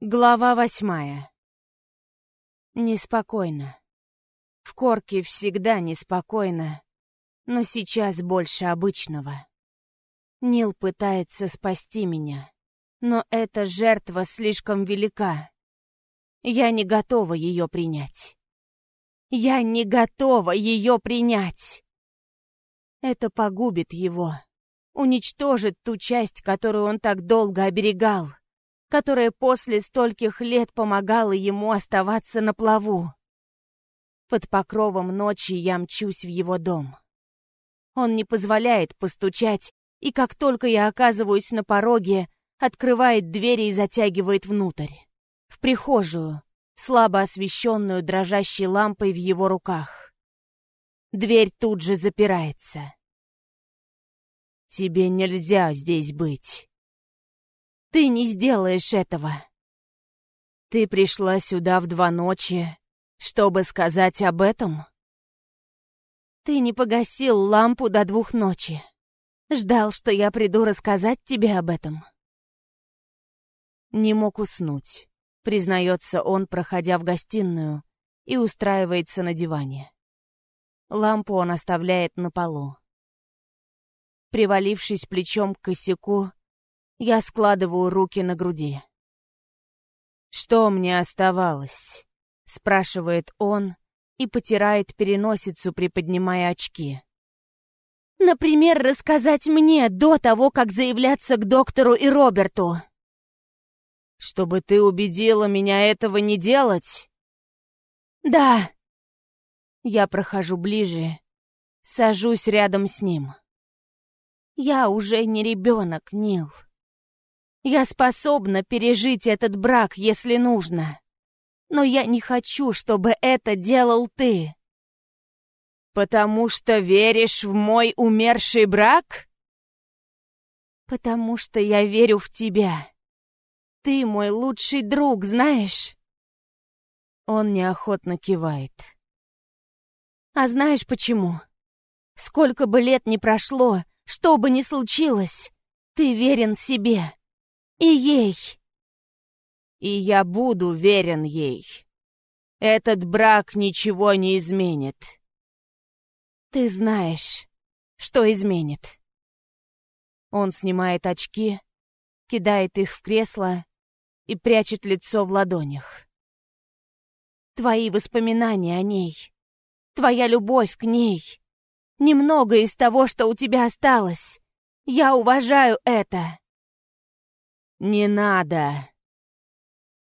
Глава восьмая. Неспокойно. В корке всегда неспокойно, но сейчас больше обычного. Нил пытается спасти меня, но эта жертва слишком велика. Я не готова ее принять. Я не готова ее принять. Это погубит его, уничтожит ту часть, которую он так долго оберегал которая после стольких лет помогала ему оставаться на плаву. Под покровом ночи я мчусь в его дом. Он не позволяет постучать, и как только я оказываюсь на пороге, открывает двери и затягивает внутрь. В прихожую, слабо освещенную дрожащей лампой в его руках. Дверь тут же запирается. «Тебе нельзя здесь быть», ты не сделаешь этого. Ты пришла сюда в два ночи, чтобы сказать об этом? Ты не погасил лампу до двух ночи. Ждал, что я приду рассказать тебе об этом. Не мог уснуть, признается он, проходя в гостиную, и устраивается на диване. Лампу он оставляет на полу. Привалившись плечом к косяку, я складываю руки на груди. «Что мне оставалось?» — спрашивает он и потирает переносицу, приподнимая очки. «Например, рассказать мне до того, как заявляться к доктору и Роберту». «Чтобы ты убедила меня этого не делать?» «Да». Я прохожу ближе, сажусь рядом с ним. «Я уже не ребенок, Нил». Я способна пережить этот брак, если нужно. Но я не хочу, чтобы это делал ты. Потому что веришь в мой умерший брак? Потому что я верю в тебя. Ты мой лучший друг, знаешь? Он неохотно кивает. А знаешь почему? Сколько бы лет ни прошло, что бы ни случилось, ты верен себе. И ей. И я буду верен ей. Этот брак ничего не изменит. Ты знаешь, что изменит. Он снимает очки, кидает их в кресло и прячет лицо в ладонях. Твои воспоминания о ней, твоя любовь к ней, немного из того, что у тебя осталось. Я уважаю это. «Не надо!»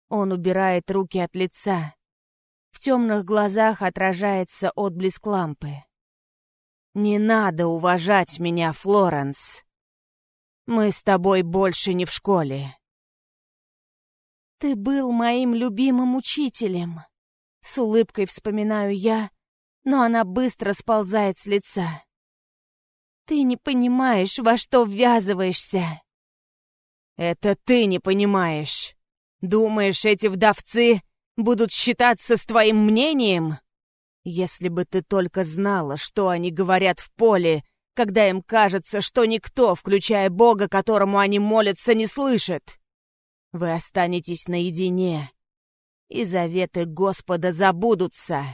Он убирает руки от лица. В темных глазах отражается отблеск лампы. «Не надо уважать меня, Флоренс. Мы с тобой больше не в школе». «Ты был моим любимым учителем», — с улыбкой вспоминаю я, но она быстро сползает с лица. «Ты не понимаешь, во что ввязываешься». «Это ты не понимаешь. Думаешь, эти вдовцы будут считаться с твоим мнением? Если бы ты только знала, что они говорят в поле, когда им кажется, что никто, включая Бога, которому они молятся, не слышит. Вы останетесь наедине, и заветы Господа забудутся.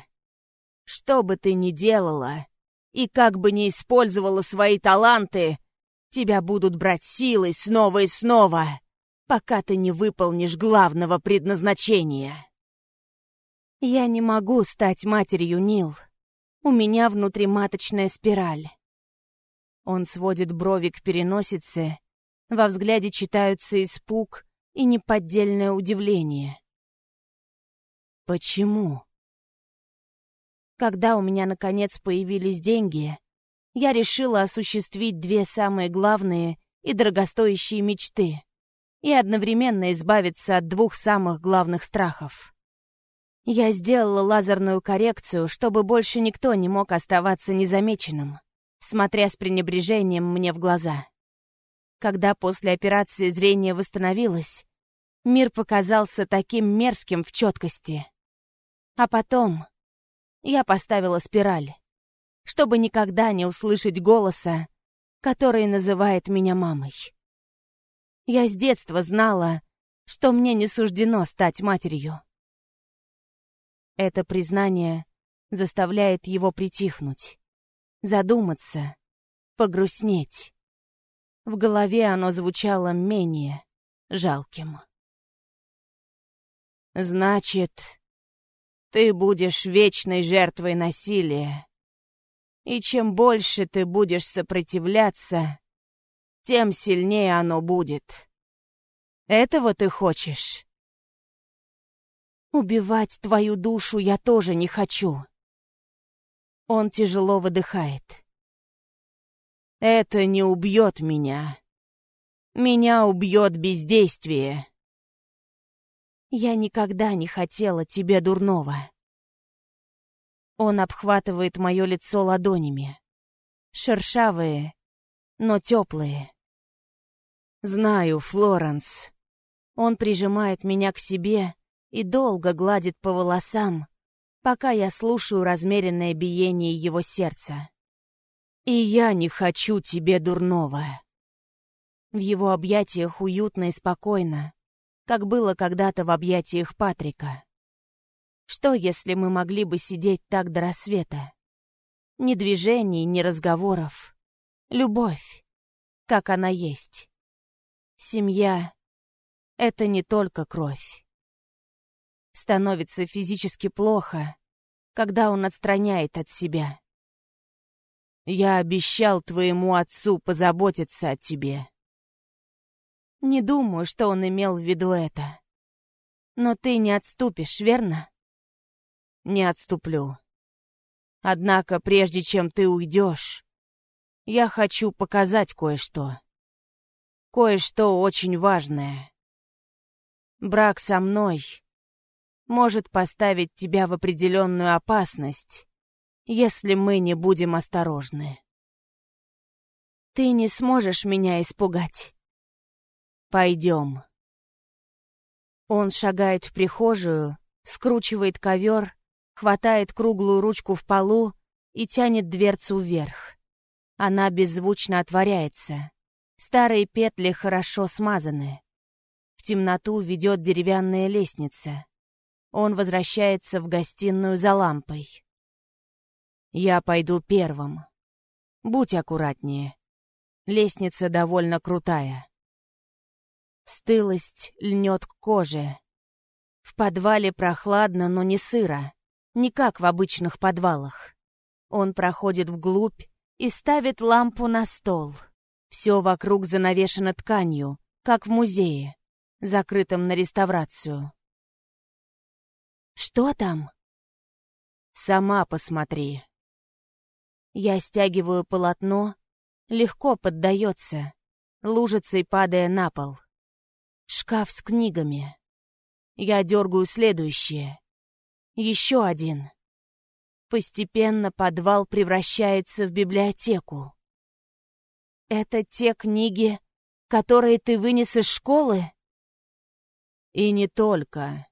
Что бы ты ни делала, и как бы ни использовала свои таланты, Тебя будут брать силой снова и снова, пока ты не выполнишь главного предназначения. Я не могу стать матерью, Нил. У меня внутриматочная спираль. Он сводит брови к переносице, во взгляде читаются испуг и неподдельное удивление. Почему? Когда у меня наконец появились деньги, я решила осуществить две самые главные и дорогостоящие мечты и одновременно избавиться от двух самых главных страхов. Я сделала лазерную коррекцию, чтобы больше никто не мог оставаться незамеченным, смотря с пренебрежением мне в глаза. Когда после операции зрение восстановилось, мир показался таким мерзким в четкости. А потом я поставила спираль чтобы никогда не услышать голоса, который называет меня мамой. Я с детства знала, что мне не суждено стать матерью. Это признание заставляет его притихнуть, задуматься, погрустнеть. В голове оно звучало менее жалким. «Значит, ты будешь вечной жертвой насилия. И чем больше ты будешь сопротивляться, тем сильнее оно будет. Этого ты хочешь?» «Убивать твою душу я тоже не хочу». Он тяжело выдыхает. «Это не убьет меня. Меня убьет бездействие». Я никогда не хотела тебе дурного. Он обхватывает мое лицо ладонями. Шершавые, но теплые. Знаю, Флоренс. Он прижимает меня к себе и долго гладит по волосам, пока я слушаю размеренное биение его сердца. И я не хочу тебе дурного. В его объятиях уютно и спокойно, как было когда-то в объятиях Патрика. Что, если мы могли бы сидеть так до рассвета? Ни движений, ни разговоров. Любовь, как она есть. Семья — это не только кровь. Становится физически плохо, когда он отстраняет от себя. «Я обещал твоему отцу позаботиться о тебе», не думаю, что он имел в виду это. Но ты не отступишь, верно? Не отступлю. Однако, прежде чем ты уйдешь, я хочу показать кое-что. Кое-что очень важное. Брак со мной может поставить тебя в определенную опасность, если мы не будем осторожны. Ты не сможешь меня испугать. Пойдем. Он шагает в прихожую, скручивает ковер, хватает круглую ручку в полу и тянет дверцу вверх. Она беззвучно отворяется. Старые петли хорошо смазаны. В темноту ведет деревянная лестница. Он возвращается в гостиную за лампой. Я пойду первым. Будь аккуратнее. Лестница довольно крутая. Стылость льнет к коже. В подвале прохладно, но не сыро. Не как в обычных подвалах. Он проходит вглубь и ставит лампу на стол. Все вокруг занавешено тканью, как в музее, закрытом на реставрацию. «Что там?» «Сама посмотри». Я стягиваю полотно, легко поддается, лужицей падая на пол. Шкаф с книгами. Я дергаю следующее. Еще один. Постепенно подвал превращается в библиотеку. Это те книги, которые ты вынес из школы? И не только.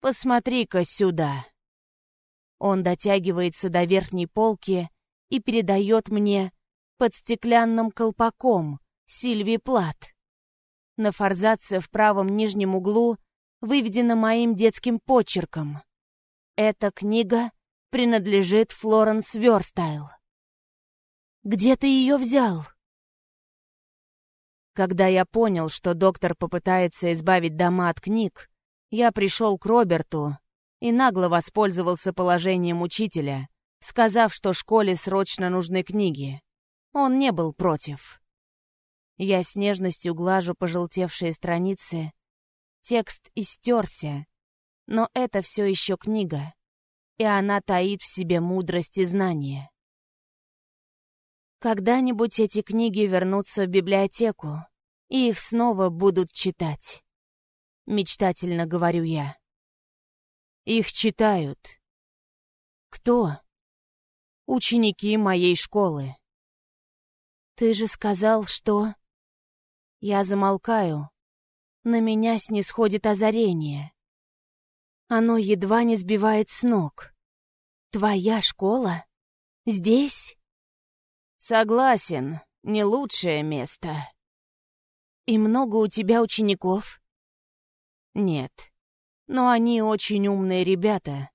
Посмотри-ка сюда. Он дотягивается до верхней полки и передает мне под стеклянным колпаком Сильвии Плат. На форзаце в правом нижнем углу выведено моим детским почерком. Эта книга принадлежит Флоренс Верстайл. Где ты ее взял? Когда я понял, что доктор попытается избавить дома от книг, я пришел к Роберту и нагло воспользовался положением учителя, сказав, что школе срочно нужны книги. Он не был против. Я с нежностью глажу пожелтевшие страницы. Текст истерся, но это все еще книга, и она таит в себе мудрость и знания. Когда-нибудь эти книги вернутся в библиотеку, и их снова будут читать. Мечтательно говорю я. Их читают. Кто? Ученики моей школы. Ты же сказал, что... Я замолкаю. На меня снисходит озарение. Оно едва не сбивает с ног. Твоя школа? Здесь? Согласен, не лучшее место. И много у тебя учеников? Нет. Но они очень умные ребята,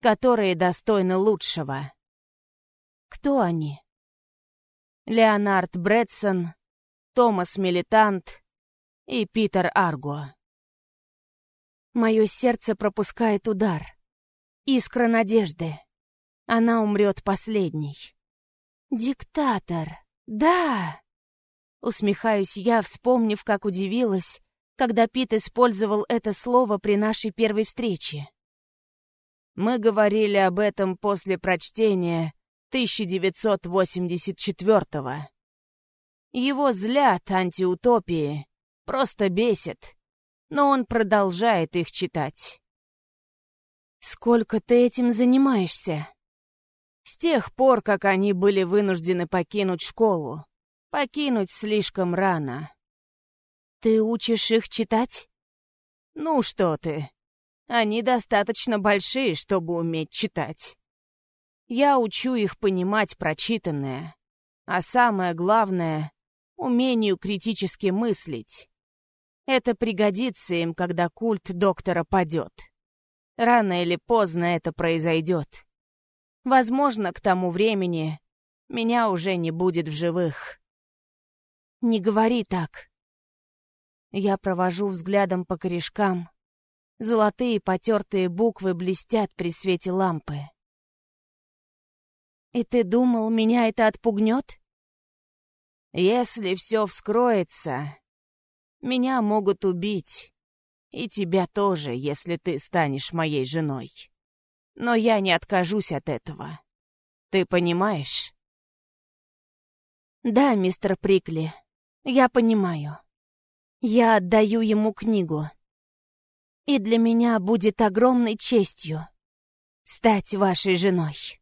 которые достойны лучшего. Кто они? Леонард Брэдсон, Томас Милитант и Питер Арго. Мое сердце пропускает удар. Искра надежды. Она умрет последней. Диктатор. Да! Усмехаюсь я, вспомнив, как удивилась, когда Пит использовал это слово при нашей первой встрече. Мы говорили об этом после прочтения 1984-го. Его злят антиутопии, просто бесит, но он продолжает их читать. «Сколько ты этим занимаешься?» «С тех пор, как они были вынуждены покинуть школу. Покинуть слишком рано». «Ты учишь их читать?» «Ну что ты, они достаточно большие, чтобы уметь читать. Я учу их понимать прочитанное, а самое главное — умению критически мыслить. Это пригодится им, когда культ доктора падет. Рано или поздно это произойдет. Возможно, к тому времени меня уже не будет в живых. Не говори так. Я провожу взглядом по корешкам. Золотые потертые буквы блестят при свете лампы. И ты думал, меня это отпугнет? Если все вскроется, меня могут убить. И тебя тоже, если ты станешь моей женой. Но я не откажусь от этого. Ты понимаешь? Да, мистер Прикли, я понимаю. Я отдаю ему книгу. И для меня будет огромной честью стать вашей женой.